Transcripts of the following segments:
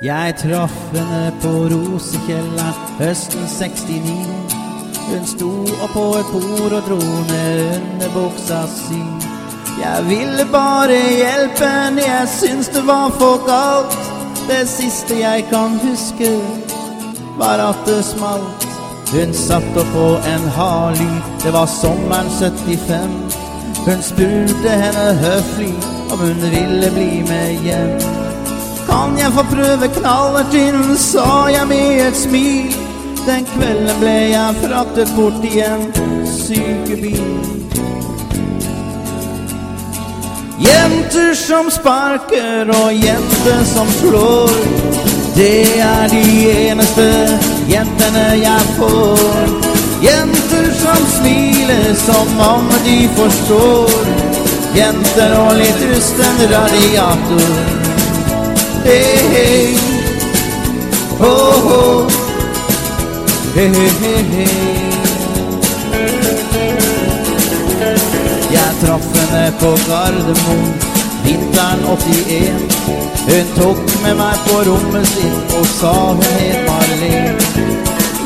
Jeg traff henne på Rosekjelleren høsten 69. Hun sto oppå et bord og dro ned underbuksa si. Jeg ville bare hjelpe henne, jeg syns det var for galt. Det siste jeg kan huske, var at det smalt. Hun satt oppå en Harley, det var sommeren 75. Hun spurte henne høflig om hun ville bli med hjem. Kan jeg få prøve knallerten, sa jeg med et smil. Den kvelden ble jeg fraktet bort i en sykebil. Jenter som sparker og jenter som slår. Det er de eneste jentene jeg får. Jenter som smiler som om de forstår. Jenter og litt rusten radiator. Hei, hei. Oh, ho. Hei, hei, hei, hei. Jeg traff henne på Gardermoen vinteren 81. Hun tok med meg på rommet sitt og sa hun het Marlene.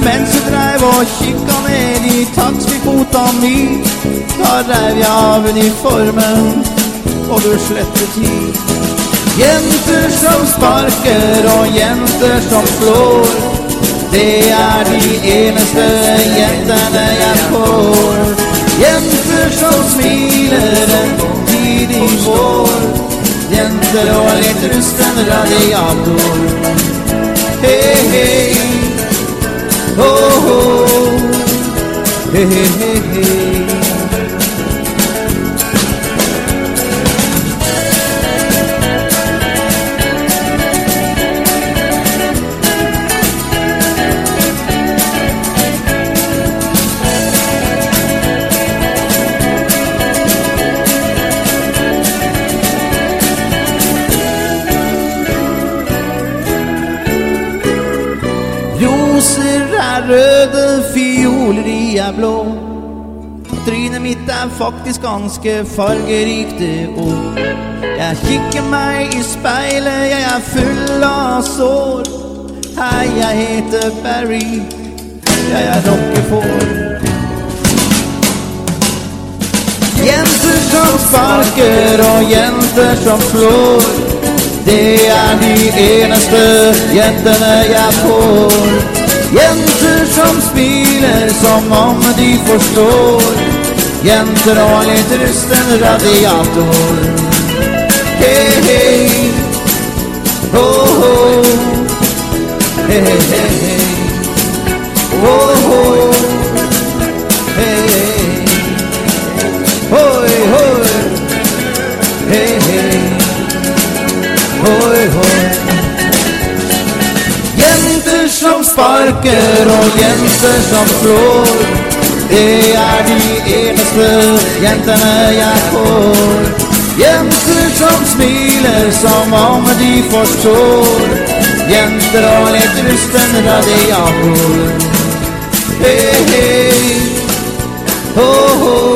Mens hun dreiv og kikka ned i taxfree-kvota mi, da reiv jeg av uniformen, og du slettet tid. Jenter som sparker og jenter som slår, det er de eneste jentene jeg får. Jenter som smiler en tidlig vår. Jenter og litt rusten radiator. Hei, hei. Ho, ho. Hei, hei, hei, Roser er røde, fioler de er blå. Trynet mitt er faktisk ganske fargerikt det òg. Jeg kikker meg i speilet, jeg er full av sår. Hei, jeg heter Barry, jeg er rockefår. Jenter som sparker og jenter som slår. Det er de eneste jentene jeg får. Jenter som smiler som om de forstår. Jenter og litt rusten radiator. Hei, hei. Ho, ho. Hei, hei, hei, som sparker og jenter som slår. Det er de eneste jentene jeg får. Jenter som smiler som om de forstår. Jenter og litt rusten radiator. Hei, hei. Ho, ho.